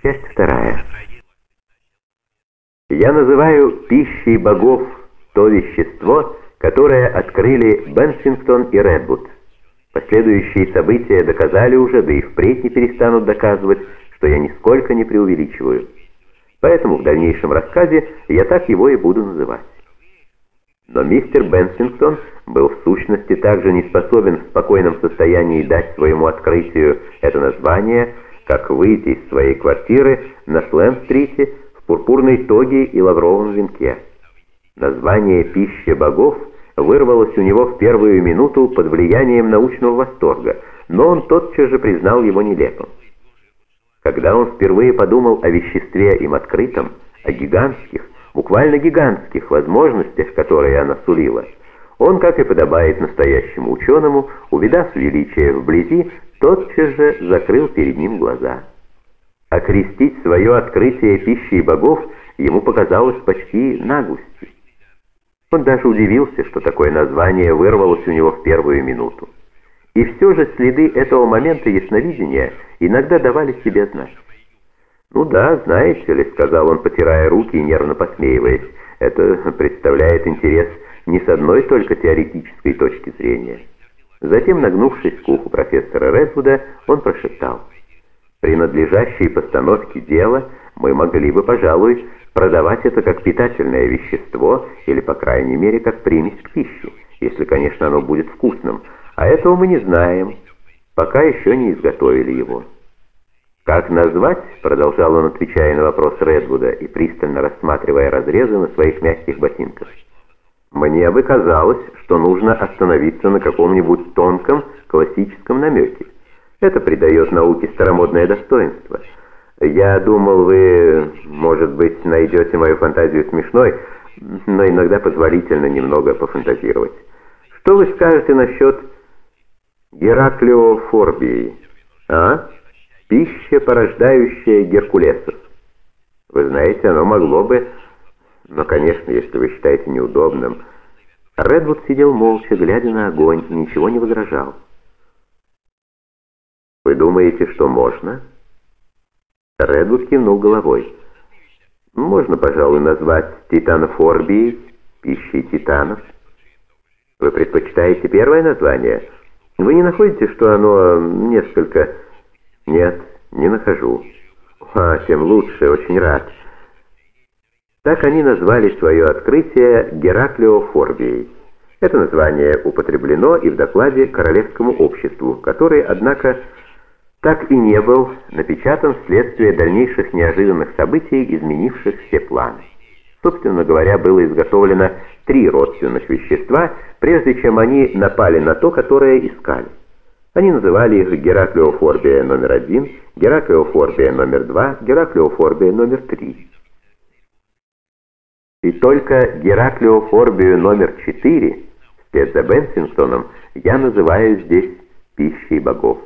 Часть вторая. Я называю пищей богов то вещество, которое открыли Бенсингтон и Редвуд. Последующие события доказали уже, да и впредь не перестанут доказывать, что я нисколько не преувеличиваю. Поэтому в дальнейшем рассказе я так его и буду называть. Но мистер Бенсингтон был в сущности также не способен в спокойном состоянии дать своему открытию это название, как выйти из своей квартиры на Слэм-стрите в пурпурной тоге и лавровом венке. Название «Пища богов» вырвалось у него в первую минуту под влиянием научного восторга, но он тотчас же признал его нелепым. Когда он впервые подумал о веществе им открытом, о гигантских, буквально гигантских возможностях, которые она сулила, он, как и подобает настоящему ученому, увидав величие вблизи, тотчас же закрыл перед ним глаза. Окрестить свое открытие пищей богов ему показалось почти наглостью. Он даже удивился, что такое название вырвалось у него в первую минуту. И все же следы этого момента ясновидения иногда давали себе знать. «Ну да, знаете ли», — сказал он, потирая руки и нервно посмеиваясь, «это представляет интерес не с одной только теоретической точки зрения». Затем, нагнувшись к уху профессора Редвуда, он прошептал, «При надлежащей постановке дела мы могли бы, пожалуй, продавать это как питательное вещество или, по крайней мере, как примесь к пище, если, конечно, оно будет вкусным, а этого мы не знаем, пока еще не изготовили его». «Как назвать?» — продолжал он, отвечая на вопрос Редвуда и пристально рассматривая разрезы на своих мягких ботинках. «Мне бы казалось, что нужно остановиться на каком-нибудь тонком классическом намеке. Это придает науке старомодное достоинство. Я думал, вы, может быть, найдете мою фантазию смешной, но иногда позволительно немного пофантазировать. Что вы скажете насчет Гераклиофорбии, а?» пища, порождающая Геркулесов. Вы знаете, оно могло бы... Но, конечно, если вы считаете неудобным... Редвуд сидел молча, глядя на огонь, и ничего не возражал. «Вы думаете, что можно?» Редвуд кивнул головой. «Можно, пожалуй, назвать титанофорбией, пищей титанов. Вы предпочитаете первое название? Вы не находите, что оно несколько «Нет, не нахожу». «А, тем лучше, очень рад». Так они назвали свое открытие Гераклиофорбией. Это название употреблено и в докладе Королевскому обществу, который, однако, так и не был напечатан вследствие дальнейших неожиданных событий, изменивших все планы. Собственно говоря, было изготовлено три родственных вещества, прежде чем они напали на то, которое искали. Они называли их Гераклиофорбия номер один, Гераклиофорбия номер два, Гераклиофорбия номер три. И только Гераклиофорбию номер четыре, вслед за Бенсингтоном, я называю здесь пищей богов.